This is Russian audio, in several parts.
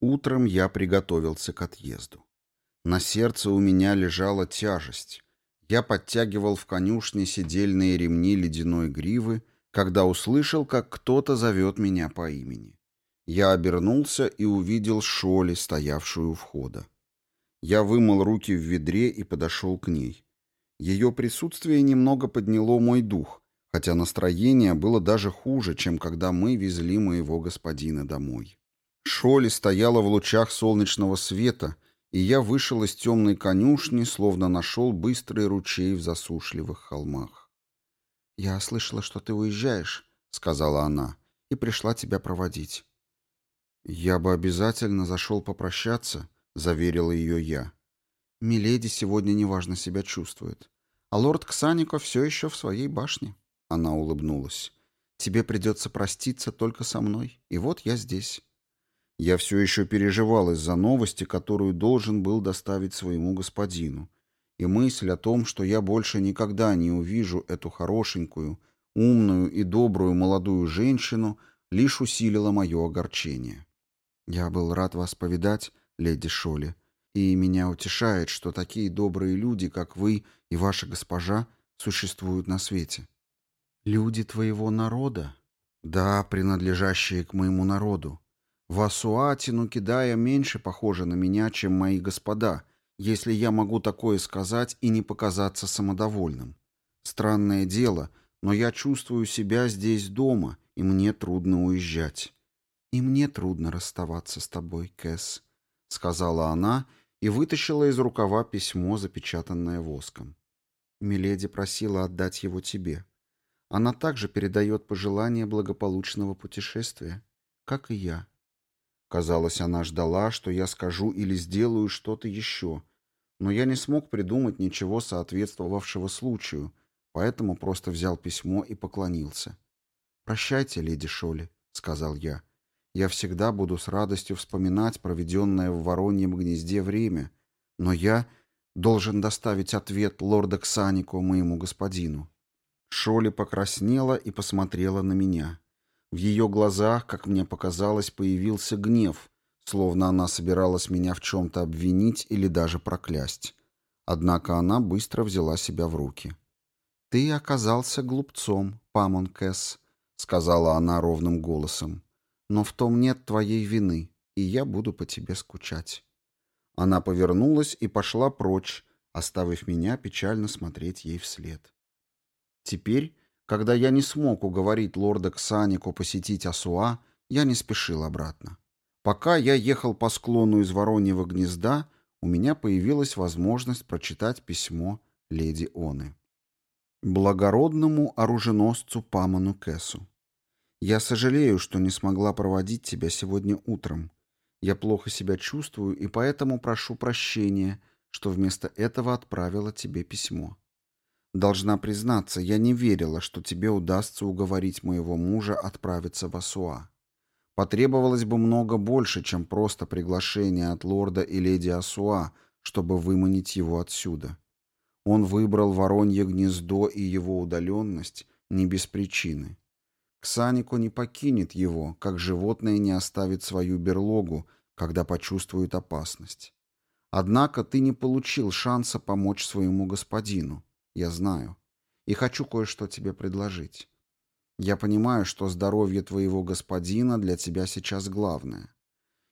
Утром я приготовился к отъезду. На сердце у меня лежала тяжесть. Я подтягивал в конюшне седельные ремни ледяной гривы, когда услышал, как кто-то зовет меня по имени. Я обернулся и увидел Шоли, стоявшую у входа. Я вымыл руки в ведре и подошел к ней. Ее присутствие немного подняло мой дух, хотя настроение было даже хуже, чем когда мы везли моего господина домой. Шоли стояла в лучах солнечного света, и я вышел из темной конюшни, словно нашел быстрый ручей в засушливых холмах. «Я слышала, что ты уезжаешь», — сказала она, — «и пришла тебя проводить». «Я бы обязательно зашел попрощаться», — заверила ее я. «Миледи сегодня неважно себя чувствует, а лорд Ксанико все еще в своей башне». Она улыбнулась. «Тебе придется проститься только со мной, и вот я здесь». Я все еще переживал из-за новости, которую должен был доставить своему господину, и мысль о том, что я больше никогда не увижу эту хорошенькую, умную и добрую молодую женщину, лишь усилила мое огорчение. «Я был рад вас повидать, леди Шоли, и меня утешает, что такие добрые люди, как вы и ваша госпожа, существуют на свете». «Люди твоего народа?» «Да, принадлежащие к моему народу. В Асуатину Кидая меньше похожа на меня, чем мои господа, если я могу такое сказать и не показаться самодовольным. Странное дело, но я чувствую себя здесь дома, и мне трудно уезжать. «И мне трудно расставаться с тобой, Кэс», — сказала она и вытащила из рукава письмо, запечатанное воском. Миледи просила отдать его тебе. Она также передает пожелание благополучного путешествия, как и я. Казалось, она ждала, что я скажу или сделаю что-то еще, но я не смог придумать ничего соответствовавшего случаю, поэтому просто взял письмо и поклонился. «Прощайте, леди Шоли», — сказал я. «Я всегда буду с радостью вспоминать проведенное в Вороньем гнезде время, но я должен доставить ответ лорда Ксанику, моему господину». Шоли покраснела и посмотрела на меня. В ее глазах, как мне показалось, появился гнев, словно она собиралась меня в чем-то обвинить или даже проклясть. Однако она быстро взяла себя в руки. «Ты оказался глупцом, Памон Кэс», — сказала она ровным голосом. «Но в том нет твоей вины, и я буду по тебе скучать». Она повернулась и пошла прочь, оставив меня печально смотреть ей вслед. Теперь когда я не смог уговорить лорда Ксанику посетить Асуа, я не спешил обратно. Пока я ехал по склону из Вороньего гнезда, у меня появилась возможность прочитать письмо леди Оны. Благородному оруженосцу Паману Кэсу. Я сожалею, что не смогла проводить тебя сегодня утром. Я плохо себя чувствую и поэтому прошу прощения, что вместо этого отправила тебе письмо. Должна признаться, я не верила, что тебе удастся уговорить моего мужа отправиться в Асуа. Потребовалось бы много больше, чем просто приглашение от лорда и леди Асуа, чтобы выманить его отсюда. Он выбрал воронье гнездо и его удаленность не без причины. Ксанико не покинет его, как животное не оставит свою берлогу, когда почувствует опасность. Однако ты не получил шанса помочь своему господину. Я знаю. И хочу кое-что тебе предложить. Я понимаю, что здоровье твоего господина для тебя сейчас главное.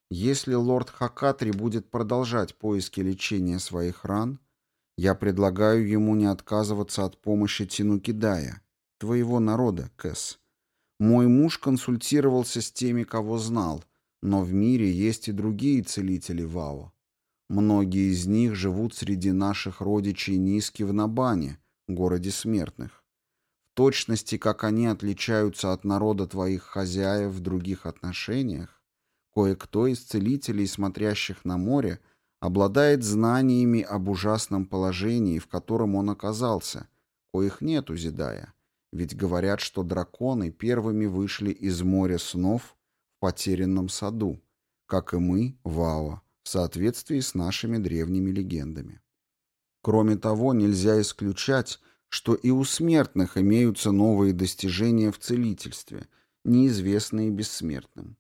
Если лорд Хакатри будет продолжать поиски лечения своих ран, я предлагаю ему не отказываться от помощи Тинукидая, твоего народа, Кэс. Мой муж консультировался с теми, кого знал, но в мире есть и другие целители Вао. Многие из них живут среди наших родичей Низки в Набане, городе смертных. В точности, как они отличаются от народа твоих хозяев в других отношениях, кое-кто из целителей, смотрящих на море, обладает знаниями об ужасном положении, в котором он оказался, коих нет у Зидая. Ведь говорят, что драконы первыми вышли из моря снов в потерянном саду, как и мы, Вао в соответствии с нашими древними легендами. Кроме того, нельзя исключать, что и у смертных имеются новые достижения в целительстве, неизвестные бессмертным.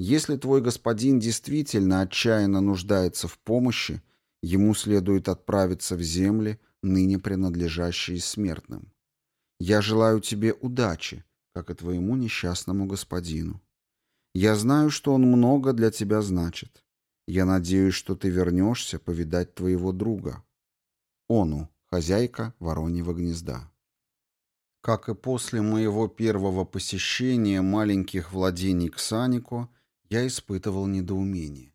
Если твой господин действительно отчаянно нуждается в помощи, ему следует отправиться в земли, ныне принадлежащие смертным. Я желаю тебе удачи, как и твоему несчастному господину. Я знаю, что он много для тебя значит. Я надеюсь, что ты вернешься повидать твоего друга. Ону, хозяйка Вороньего гнезда. Как и после моего первого посещения маленьких владений Ксанико, я испытывал недоумение.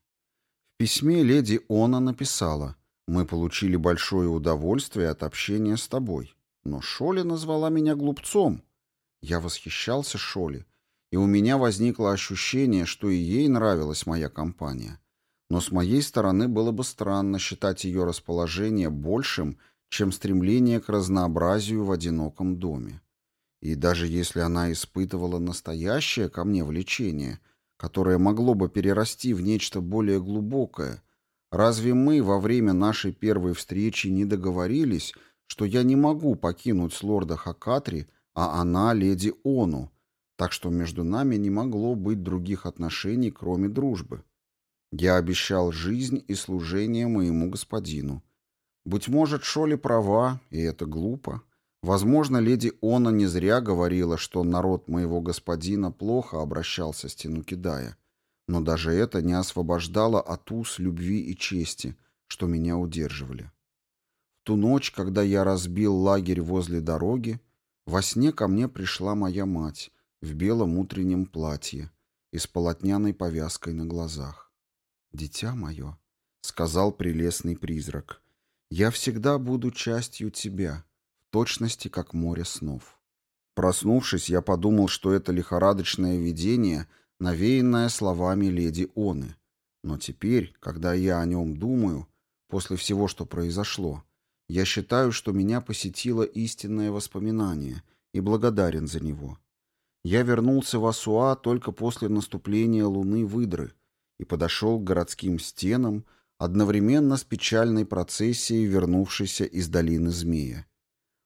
В письме леди Она написала «Мы получили большое удовольствие от общения с тобой, но Шоли назвала меня глупцом». Я восхищался Шоли, и у меня возникло ощущение, что и ей нравилась моя компания. Но с моей стороны было бы странно считать ее расположение большим, чем стремление к разнообразию в одиноком доме. И даже если она испытывала настоящее ко мне влечение, которое могло бы перерасти в нечто более глубокое, разве мы во время нашей первой встречи не договорились, что я не могу покинуть лорда Хакатри, а она леди Ону, так что между нами не могло быть других отношений, кроме дружбы. Я обещал жизнь и служение моему господину. Быть может, Шоли права, и это глупо. Возможно, леди Она не зря говорила, что народ моего господина плохо обращался с Тинукидая. Но даже это не освобождало от уз любви и чести, что меня удерживали. В ту ночь, когда я разбил лагерь возле дороги, во сне ко мне пришла моя мать в белом утреннем платье и с полотняной повязкой на глазах. «Дитя мое», — сказал прелестный призрак, — «я всегда буду частью тебя, в точности, как море снов». Проснувшись, я подумал, что это лихорадочное видение, навеянное словами леди Оны. Но теперь, когда я о нем думаю, после всего, что произошло, я считаю, что меня посетило истинное воспоминание и благодарен за него. Я вернулся в Асуа только после наступления луны выдры и подошел к городским стенам одновременно с печальной процессией, вернувшейся из долины Змея.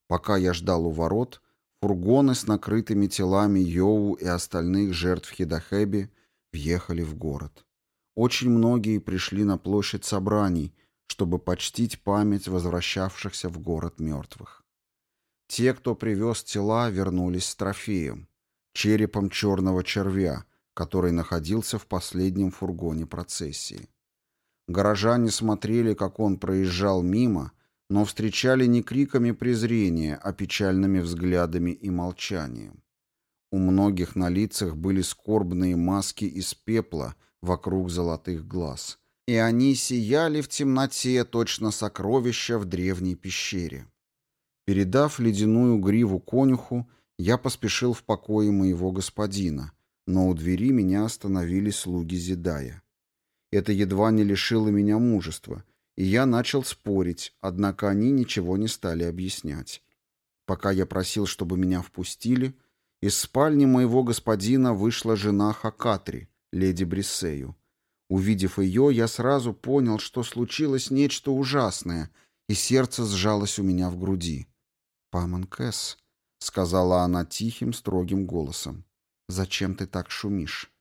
Пока я ждал у ворот, фургоны с накрытыми телами Йоу и остальных жертв Хидахеби въехали в город. Очень многие пришли на площадь собраний, чтобы почтить память возвращавшихся в город мертвых. Те, кто привез тела, вернулись с трофеем черепом черного червя, который находился в последнем фургоне процессии. Горожане смотрели, как он проезжал мимо, но встречали не криками презрения, а печальными взглядами и молчанием. У многих на лицах были скорбные маски из пепла вокруг золотых глаз, и они сияли в темноте точно сокровища в древней пещере. Передав ледяную гриву конюху, я поспешил в покое моего господина, но у двери меня остановили слуги Зидая. Это едва не лишило меня мужества, и я начал спорить, однако они ничего не стали объяснять. Пока я просил, чтобы меня впустили, из спальни моего господина вышла жена Хакатри, леди Бриссею. Увидев ее, я сразу понял, что случилось нечто ужасное, и сердце сжалось у меня в груди. «Памон Кэс», — сказала она тихим, строгим голосом. «Зачем ты так шумишь?»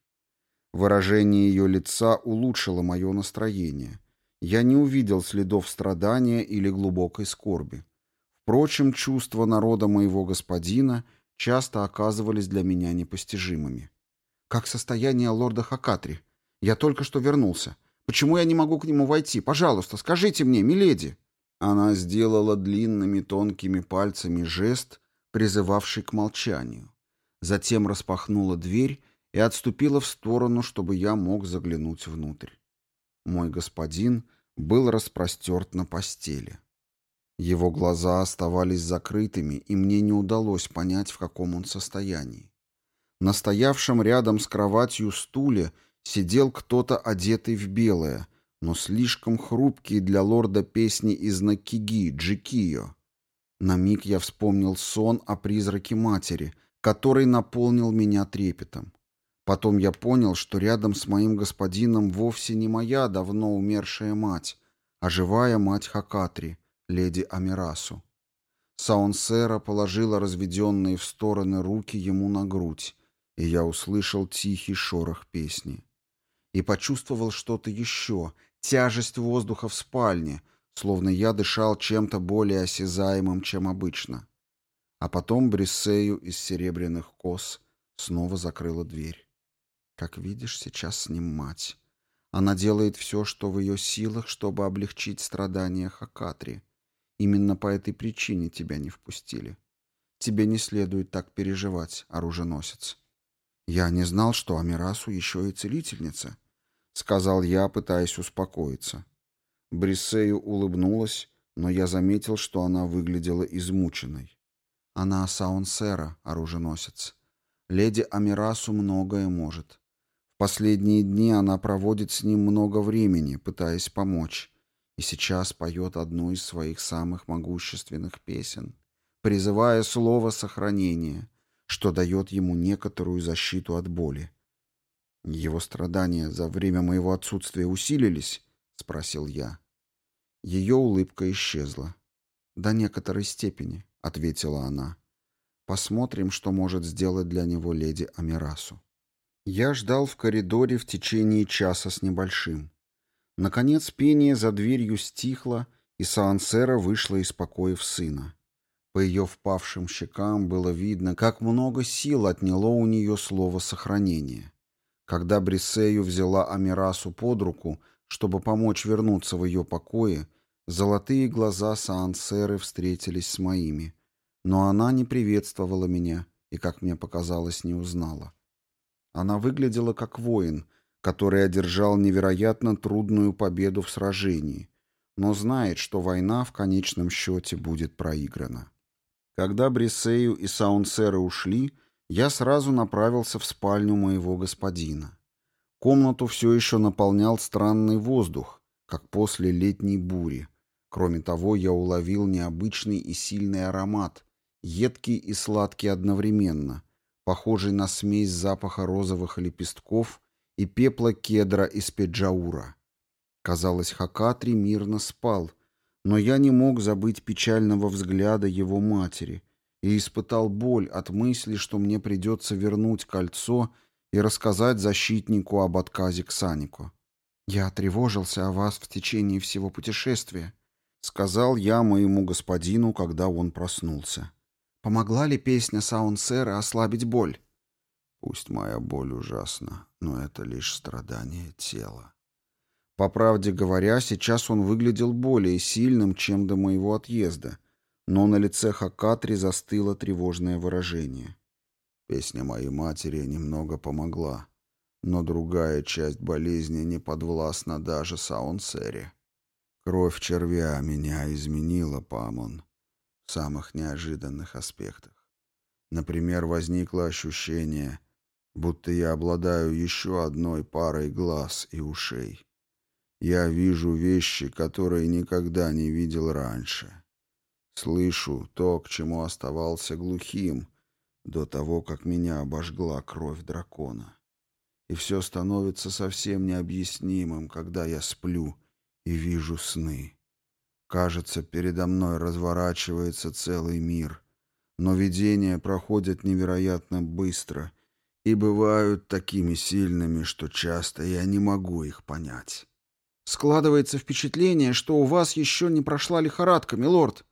Выражение ее лица улучшило мое настроение. Я не увидел следов страдания или глубокой скорби. Впрочем, чувства народа моего господина часто оказывались для меня непостижимыми. «Как состояние лорда Хакатри? Я только что вернулся. Почему я не могу к нему войти? Пожалуйста, скажите мне, миледи!» Она сделала длинными тонкими пальцами жест, призывавший к молчанию. Затем распахнула дверь и отступила в сторону, чтобы я мог заглянуть внутрь. Мой господин был распростерт на постели. Его глаза оставались закрытыми, и мне не удалось понять, в каком он состоянии. На стоявшем рядом с кроватью стуле сидел кто-то одетый в белое, но слишком хрупкий для лорда песни из Накиги, Джикио. На миг я вспомнил сон о призраке матери, который наполнил меня трепетом. Потом я понял, что рядом с моим господином вовсе не моя давно умершая мать, а живая мать Хакатри, леди Амирасу. Саунсера положила разведенные в стороны руки ему на грудь, и я услышал тихий шорох песни. и почувствовал что-то еще, тяжесть воздуха в спальне, словно я дышал чем-то более осязаемым, чем обычно. А потом Бриссею из серебряных кос снова закрыла дверь. Как видишь, сейчас с ним мать. Она делает все, что в ее силах, чтобы облегчить страдания Хакатри. Именно по этой причине тебя не впустили. Тебе не следует так переживать, оруженосец. Я не знал, что Амирасу еще и целительница, сказал я, пытаясь успокоиться. Брисею улыбнулась, но я заметил, что она выглядела измученной. Она Саунсера, оруженосец. Леди Амирасу многое может. В последние дни она проводит с ним много времени, пытаясь помочь, и сейчас поет одну из своих самых могущественных песен, призывая слово сохранения, что дает ему некоторую защиту от боли. «Его страдания за время моего отсутствия усилились?» — спросил я. Ее улыбка исчезла. «До некоторой степени», — ответила она. «Посмотрим, что может сделать для него леди Амирасу». Я ждал в коридоре в течение часа с небольшим. Наконец пение за дверью стихло, и Саансера вышла из покоев сына. По ее впавшим щекам было видно, как много сил отняло у нее слово сохранения. Когда Брисею взяла Амирасу под руку, чтобы помочь вернуться в ее покое, золотые глаза Саансеры встретились с моими. Но она не приветствовала меня и, как мне показалось, не узнала. Она выглядела как воин — который одержал невероятно трудную победу в сражении, но знает, что война в конечном счете будет проиграна. Когда Брисею и Саунсеры ушли, я сразу направился в спальню моего господина. Комнату все еще наполнял странный воздух, как после летней бури. Кроме того, я уловил необычный и сильный аромат, едкий и сладкий одновременно, похожий на смесь запаха розовых лепестков и пепла кедра из Педжаура. Казалось, Хакатри мирно спал, но я не мог забыть печального взгляда его матери и испытал боль от мысли, что мне придется вернуть кольцо и рассказать защитнику об отказе Ксанику. «Я тревожился о вас в течение всего путешествия», — сказал я моему господину, когда он проснулся. «Помогла ли песня Саунсера ослабить боль?» Пусть моя боль ужасна, но это лишь страдание тела. По правде говоря, сейчас он выглядел более сильным, чем до моего отъезда, но на лице Хакатри застыло тревожное выражение. Песня моей матери немного помогла, но другая часть болезни не подвластна даже Саунсере. Кровь червя меня изменила, Памон, в самых неожиданных аспектах. Например, возникло ощущение, будто я обладаю еще одной парой глаз и ушей. Я вижу вещи, которые никогда не видел раньше. Слышу то, к чему оставался глухим, до того, как меня обожгла кровь дракона. И все становится совсем необъяснимым, когда я сплю и вижу сны. Кажется, передо мной разворачивается целый мир, но видения проходят невероятно быстро — и бывают такими сильными, что часто я не могу их понять. Складывается впечатление, что у вас еще не прошла лихорадка, милорд.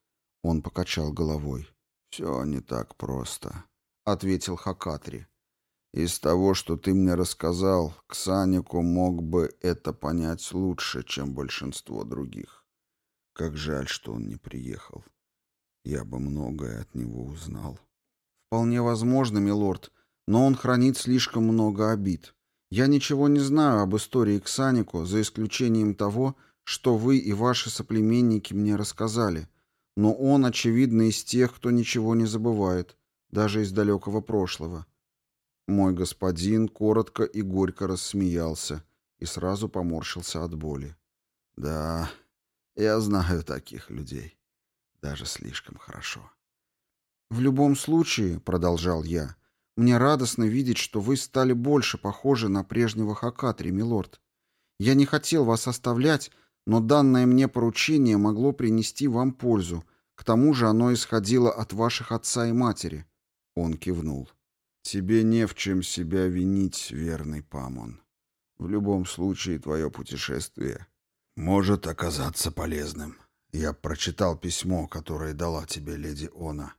Он покачал головой. Все не так просто, ответил Хакатри. Из того, что ты мне рассказал, Ксанику мог бы это понять лучше, чем большинство других. Как жаль, что он не приехал. Я бы многое от него узнал. Вполне возможно, милорд, но он хранит слишком много обид. Я ничего не знаю об истории Ксанико, за исключением того, что вы и ваши соплеменники мне рассказали. Но он, очевидно, из тех, кто ничего не забывает, даже из далекого прошлого. Мой господин коротко и горько рассмеялся и сразу поморщился от боли. Да, я знаю таких людей. Даже слишком хорошо. В любом случае, продолжал я, — мне радостно видеть, что вы стали больше похожи на прежнего Хакатри, милорд. Я не хотел вас оставлять, но данное мне поручение могло принести вам пользу. К тому же оно исходило от ваших отца и матери. Он кивнул. Тебе не в чем себя винить, верный Памон. В любом случае, твое путешествие может оказаться полезным. Я прочитал письмо, которое дала тебе леди Она.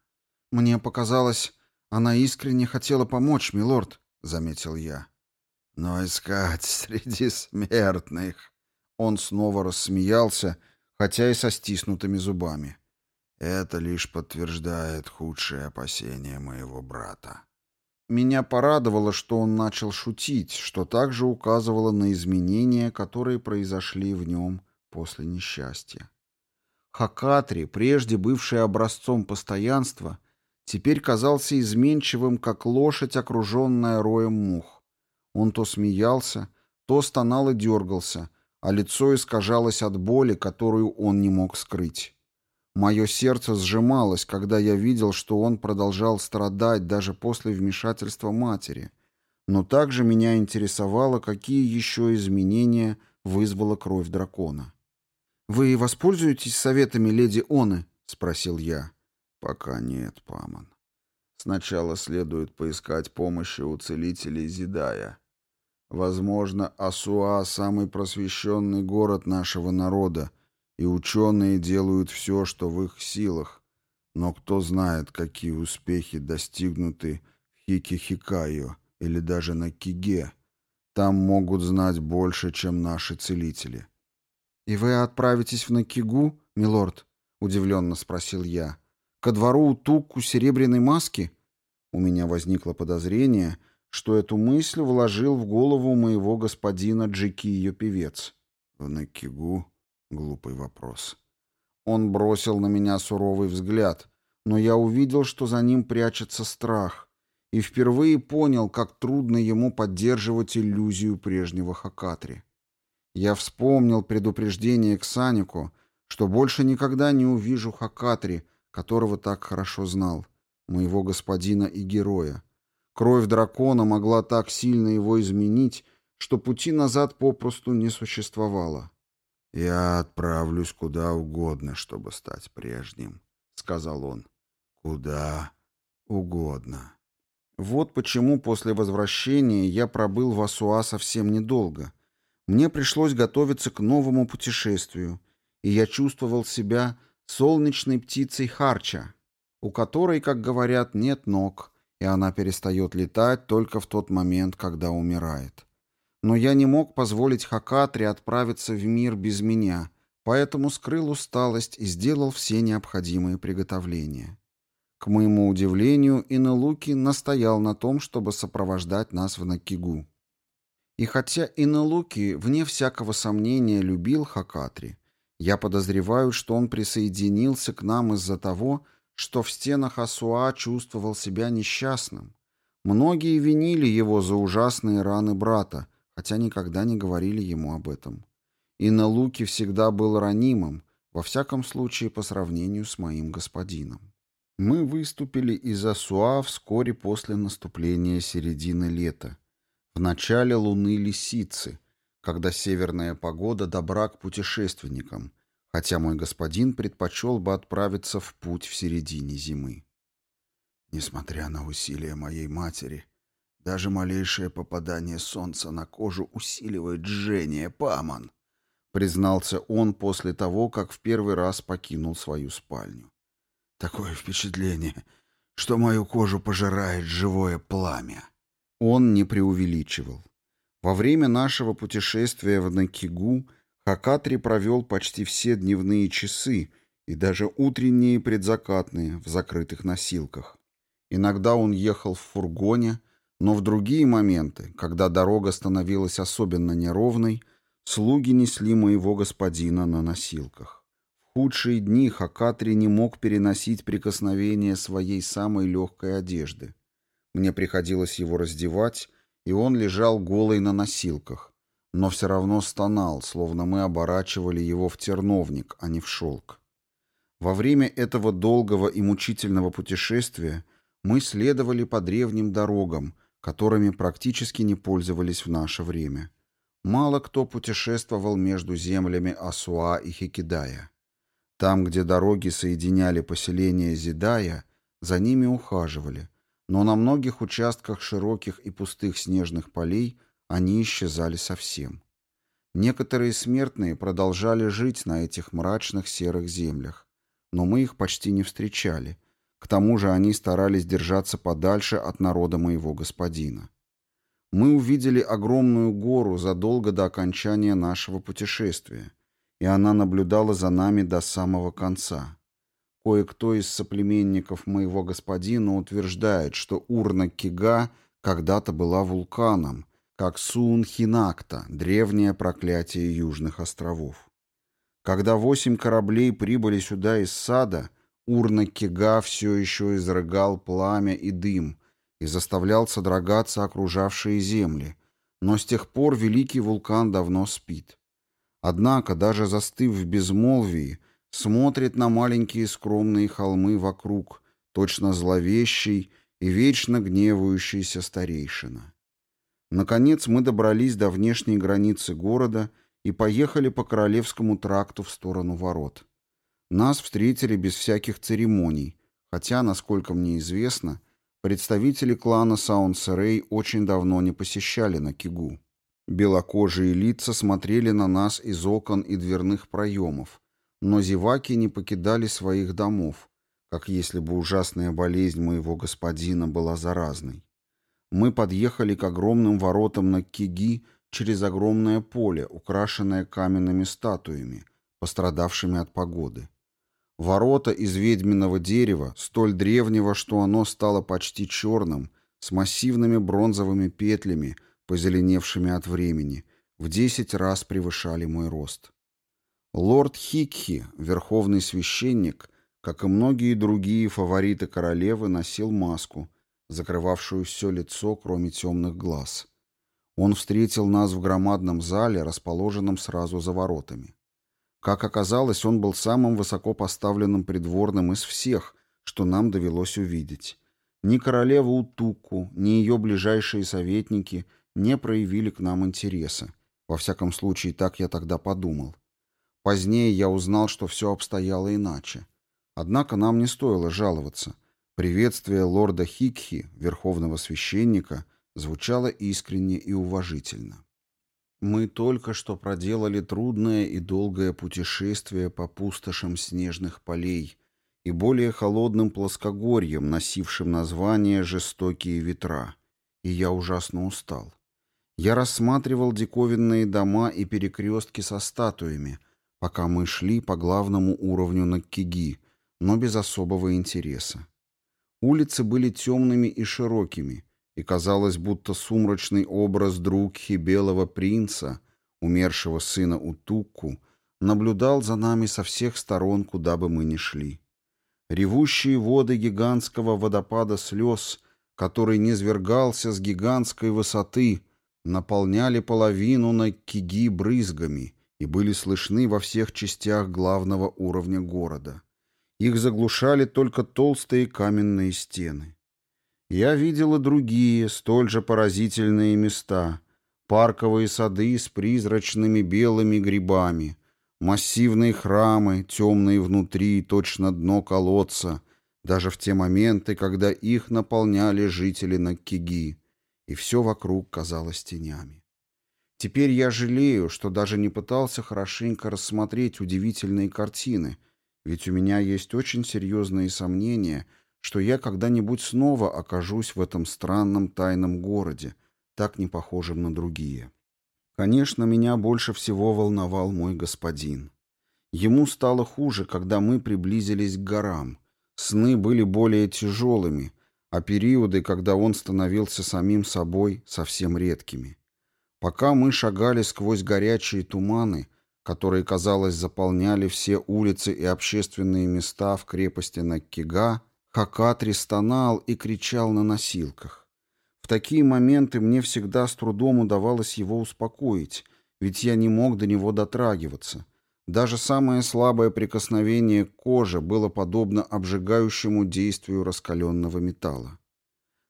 Мне показалось, она искренне хотела помочь, милорд, — заметил я. Но искать среди смертных... Он снова рассмеялся, хотя и со стиснутыми зубами. Это лишь подтверждает худшие опасения моего брата. Меня порадовало, что он начал шутить, что также указывало на изменения, которые произошли в нем после несчастья. Хакатри, прежде бывший образцом постоянства, теперь казался изменчивым, как лошадь, окруженная роем мух. Он то смеялся, то стонал и дергался, а лицо искажалось от боли, которую он не мог скрыть. Мое сердце сжималось, когда я видел, что он продолжал страдать даже после вмешательства матери, но также меня интересовало, какие еще изменения вызвала кровь дракона. «Вы воспользуетесь советами леди Оны?» — спросил я. «Пока нет, Паман. Сначала следует поискать помощи у целителей Зидая. Возможно, Асуа — самый просвещенный город нашего народа, и ученые делают все, что в их силах, но кто знает, какие успехи достигнуты в Хикихикайо или даже на Киге. Там могут знать больше, чем наши целители. «И вы отправитесь в Накигу, милорд?» — удивленно спросил я. «Ко двору Тукку Серебряной Маски?» У меня возникло подозрение, что эту мысль вложил в голову моего господина Джеки ее певец. «В Накигу?» — глупый вопрос. Он бросил на меня суровый взгляд, но я увидел, что за ним прячется страх, и впервые понял, как трудно ему поддерживать иллюзию прежнего Хакатри. Я вспомнил предупреждение Ксанику, что больше никогда не увижу Хакатри, которого так хорошо знал, моего господина и героя. Кровь дракона могла так сильно его изменить, что пути назад попросту не существовало. «Я отправлюсь куда угодно, чтобы стать прежним», — сказал он. «Куда угодно». Вот почему после возвращения я пробыл в Асуа совсем недолго. Мне пришлось готовиться к новому путешествию, и я чувствовал себя солнечной птицей Харча, у которой, как говорят, нет ног, и она перестает летать только в тот момент, когда умирает. Но я не мог позволить Хакатре отправиться в мир без меня, поэтому скрыл усталость и сделал все необходимые приготовления. К моему удивлению, Инелуки настоял на том, чтобы сопровождать нас в Накигу. И хотя Инелуки, вне всякого сомнения, любил Хакатри, я подозреваю, что он присоединился к нам из-за того, что в стенах Асуа чувствовал себя несчастным. Многие винили его за ужасные раны брата, хотя никогда не говорили ему об этом. Инелуки всегда был ранимым, во всяком случае по сравнению с моим господином. Мы выступили из Асуа вскоре после наступления середины лета, в начале луны лисицы, когда северная погода добра к путешественникам, хотя мой господин предпочел бы отправиться в путь в середине зимы. Несмотря на усилия моей матери, даже малейшее попадание солнца на кожу усиливает жжение, Паман, признался он после того, как в первый раз покинул свою спальню. Такое впечатление, что мою кожу пожирает живое пламя. Он не преувеличивал. Во время нашего путешествия в Накигу Хакатри провел почти все дневные часы и даже утренние предзакатные в закрытых носилках. Иногда он ехал в фургоне, но в другие моменты, когда дорога становилась особенно неровной, слуги несли моего господина на носилках. В худшие дни Хакатри не мог переносить прикосновение своей самой легкой одежды. Мне приходилось его раздевать, и он лежал голый на носилках, но все равно стонал, словно мы оборачивали его в терновник, а не в шелк. Во время этого долгого и мучительного путешествия мы следовали по древним дорогам, которыми практически не пользовались в наше время. Мало кто путешествовал между землями Асуа и Хикидая. Там, где дороги соединяли поселения Зидая, за ними ухаживали – но на многих участках широких и пустых снежных полей они исчезали совсем. Некоторые смертные продолжали жить на этих мрачных серых землях, но мы их почти не встречали. К тому же они старались держаться подальше от народа моего господина. Мы увидели огромную гору задолго до окончания нашего путешествия, и она наблюдала за нами до самого конца. Кое-кто из соплеменников моего господина утверждает, что урна Кига когда-то была вулканом, как Суун-Хинакта, древнее проклятие Южных островов. Когда восемь кораблей прибыли сюда из сада, урна Кига все еще изрыгал пламя и дым и заставлял содрогаться окружавшие земли, но с тех пор великий вулкан давно спит. Однако, даже застыв в безмолвии, смотрит на маленькие скромные холмы вокруг, точно зловещий и вечно гневающийся старейшина. Наконец мы добрались до внешней границы города и поехали по Королевскому тракту в сторону ворот. Нас встретили без всяких церемоний, хотя, насколько мне известно, представители клана Саунсерей очень давно не посещали на Кигу. Белокожие лица смотрели на нас из окон и дверных проемов, но зеваки не покидали своих домов, как если бы ужасная болезнь моего господина была заразной. Мы подъехали к огромным воротам на Киги через огромное поле, украшенное каменными статуями, пострадавшими от погоды. Ворота из ведьминого дерева, столь древнего, что оно стало почти черным, с массивными бронзовыми петлями, позеленевшими от времени, в десять раз превышали мой рост. Лорд Хикхи, верховный священник, как и многие другие фавориты королевы, носил маску — закрывавшую все лицо, кроме темных глаз. Он встретил нас в громадном зале, расположенном сразу за воротами. Как оказалось, он был самым высоко поставленным придворным из всех, что нам довелось увидеть. Ни королева Утуку, ни ее ближайшие советники не проявили к нам интереса. Во всяком случае, так я тогда подумал. Позднее я узнал, что все обстояло иначе. Однако нам не стоило жаловаться — Приветствие лорда Хикхи, верховного священника, звучало искренне и уважительно. Мы только что проделали трудное и долгое путешествие по пустошам снежных полей и более холодным плоскогорьям, носившим название «Жестокие ветра», и я ужасно устал. Я рассматривал диковинные дома и перекрестки со статуями, пока мы шли по главному уровню Наккиги, но без особого интереса. Улицы были темными и широкими, и казалось, будто сумрачный образ Друкхи Белого Принца, умершего сына Утукку, наблюдал за нами со всех сторон, куда бы мы ни шли. Ревущие воды гигантского водопада слез, который низвергался с гигантской высоты, наполняли половину на киги брызгами и были слышны во всех частях главного уровня города. Их заглушали только толстые каменные стены. Я видела другие, столь же поразительные места. Парковые сады с призрачными белыми грибами, массивные храмы, темные внутри, точно дно колодца, даже в те моменты, когда их наполняли жители Наккиги, и все вокруг казалось тенями. Теперь я жалею, что даже не пытался хорошенько рассмотреть удивительные картины, ведь у меня есть очень серьезные сомнения, что я когда-нибудь снова окажусь в этом странном тайном городе, так не похожем на другие. Конечно, меня больше всего волновал мой господин. Ему стало хуже, когда мы приблизились к горам. Сны были более тяжелыми, а периоды, когда он становился самим собой, совсем редкими. Пока мы шагали сквозь горячие туманы, которые, казалось, заполняли все улицы и общественные места в крепости Наккига, Хакатри стонал и кричал на носилках. В такие моменты мне всегда с трудом удавалось его успокоить, ведь я не мог до него дотрагиваться. Даже самое слабое прикосновение к коже было подобно обжигающему действию раскаленного металла.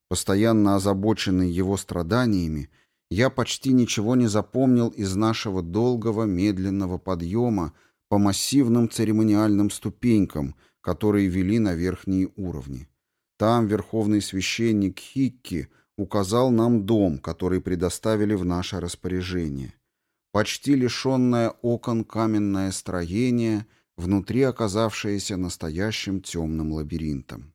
Постоянно озабоченный его страданиями, я почти ничего не запомнил из нашего долгого медленного подъема по массивным церемониальным ступенькам, которые вели на верхние уровни. Там верховный священник Хикки указал нам дом, который предоставили в наше распоряжение. Почти лишенное окон каменное строение, внутри оказавшееся настоящим темным лабиринтом.